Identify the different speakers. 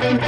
Speaker 1: Okay.